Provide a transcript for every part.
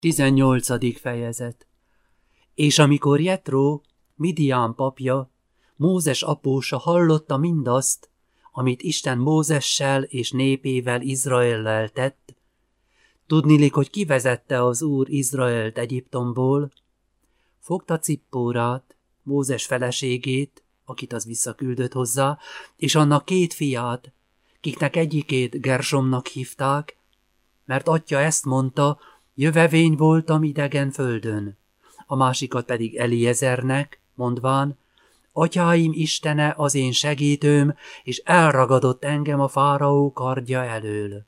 18. fejezet És amikor Jetró, Midián papja, Mózes apósa hallotta mindazt, amit Isten Mózessel és népével Izraellel tett, tudnilik, hogy kivezette az Úr Izraelt Egyiptomból, fogta cippórát, Mózes feleségét, akit az visszaküldött hozzá, és annak két fiát, kiknek egyikét Gersomnak hívták, mert atya ezt mondta, jövevény voltam idegen földön, a másikat pedig Eliezernek, mondván, atyáim Istene az én segítőm, és elragadott engem a fáraó kardja elől.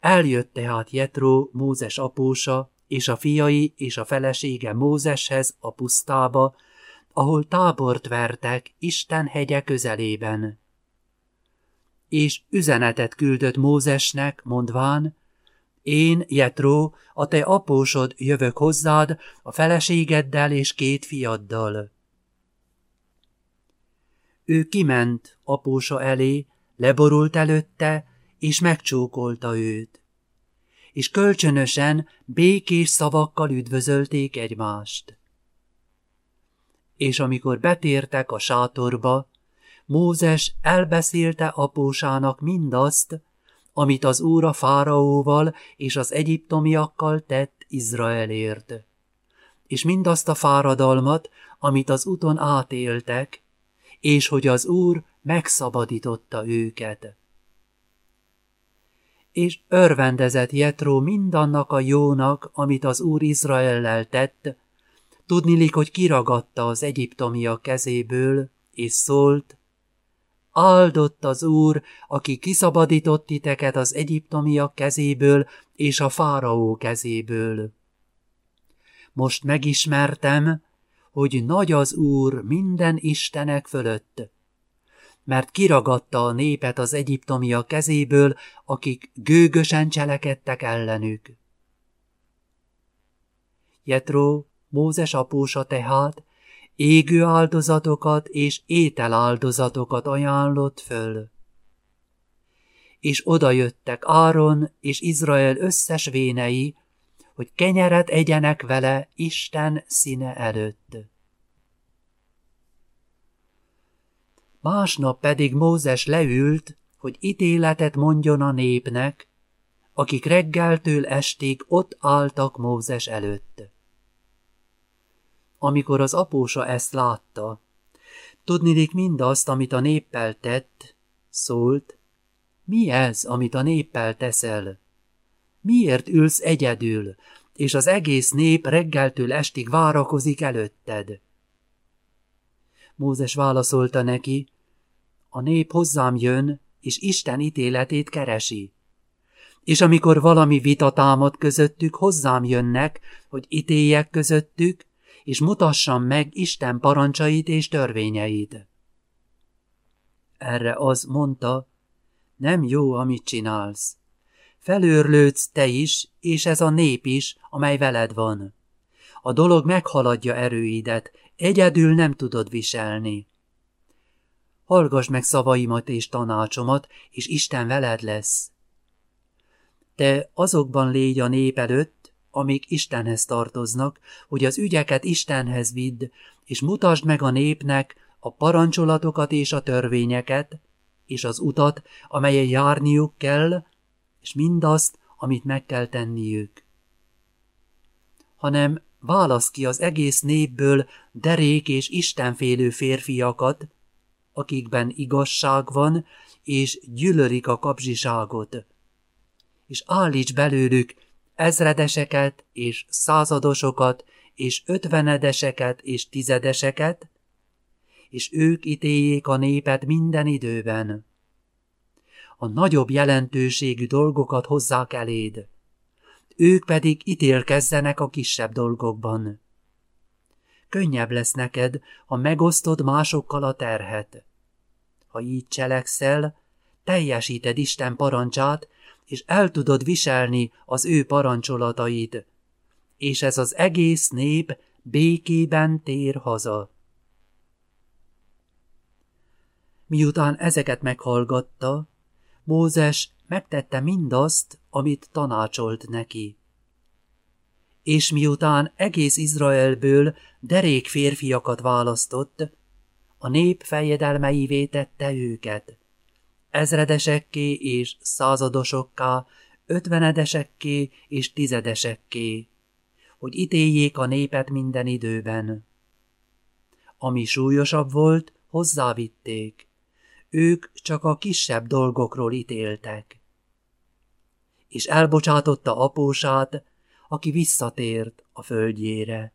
Eljött tehát Jetró, Mózes apósa, és a fiai és a felesége Mózeshez a pusztába, ahol tábort vertek Isten hegye közelében. És üzenetet küldött Mózesnek, mondván, én, Jetró, a te apósod jövök hozzád, a feleségeddel és két fiaddal. Ő kiment apósa elé, leborult előtte, és megcsókolta őt. És kölcsönösen, békés szavakkal üdvözölték egymást. És amikor betértek a sátorba, Mózes elbeszélte apósának mindazt, amit az Úr a fáraóval és az egyiptomiakkal tett Izraelért. És mindazt a fáradalmat, amit az úton átéltek, és hogy az Úr megszabadította őket. És örvendezett Jetró mindannak a jónak, amit az Úr Izraellel tett, tudnilik, hogy kiragadta az egyiptomiak kezéből, és szólt, Áldott az Úr, aki kiszabadított titeket az egyiptomiak kezéből és a fáraó kezéből. Most megismertem, hogy nagy az Úr minden istenek fölött, mert kiragadta a népet az egyiptomiak kezéből, akik gőgösen cselekedtek ellenük. Jetró, Mózes apósa tehát, égő áldozatokat és ételáldozatokat ajánlott föl. És odajöttek Áron és Izrael összes vénei, hogy kenyeret egyenek vele Isten színe előtt. Másnap pedig Mózes leült, hogy ítéletet mondjon a népnek, akik reggeltől estig ott álltak Mózes előtt amikor az apósa ezt látta. Tudnilik mindazt, amit a néppel tett, szólt, mi ez, amit a néppel teszel? Miért ülsz egyedül, és az egész nép reggeltől estig várakozik előtted? Mózes válaszolta neki, a nép hozzám jön, és Isten ítéletét keresi. És amikor valami vita támad közöttük, hozzám jönnek, hogy ítéljek közöttük, és mutassam meg Isten parancsait és törvényeit. Erre az mondta, nem jó, amit csinálsz. Felőrlődsz te is, és ez a nép is, amely veled van. A dolog meghaladja erőidet, egyedül nem tudod viselni. Hallgass meg szavaimat és tanácsomat, és Isten veled lesz. Te azokban légy a nép előtt, amik Istenhez tartoznak, hogy az ügyeket Istenhez vidd, és mutasd meg a népnek a parancsolatokat és a törvényeket, és az utat, amelyen járniuk kell, és mindazt, amit meg kell tenniük. Hanem válasz ki az egész népből derék és istenfélő férfiakat, akikben igazság van, és gyűlölik a kapzsiságot. És állíts belőlük ezredeseket és századosokat és ötvenedeseket és tizedeseket, és ők ítéljék a népet minden időben. A nagyobb jelentőségű dolgokat hozzák eléd, ők pedig ítélkezzenek a kisebb dolgokban. Könnyebb lesz neked, ha megosztod másokkal a terhet. Ha így cselekszel, teljesíted Isten parancsát, és el tudod viselni az ő parancsolatait, és ez az egész nép békében tér haza. Miután ezeket meghallgatta, Mózes megtette mindazt, amit tanácsolt neki. És miután egész Izraelből derék férfiakat választott, a nép fejedelmeivé tette őket. Ezredesekké és századosokká, ötvenedesekké és tizedesekké, hogy ítéljék a népet minden időben. Ami súlyosabb volt, hozzávitték. Ők csak a kisebb dolgokról ítéltek. És elbocsátotta apósát, aki visszatért a földjére.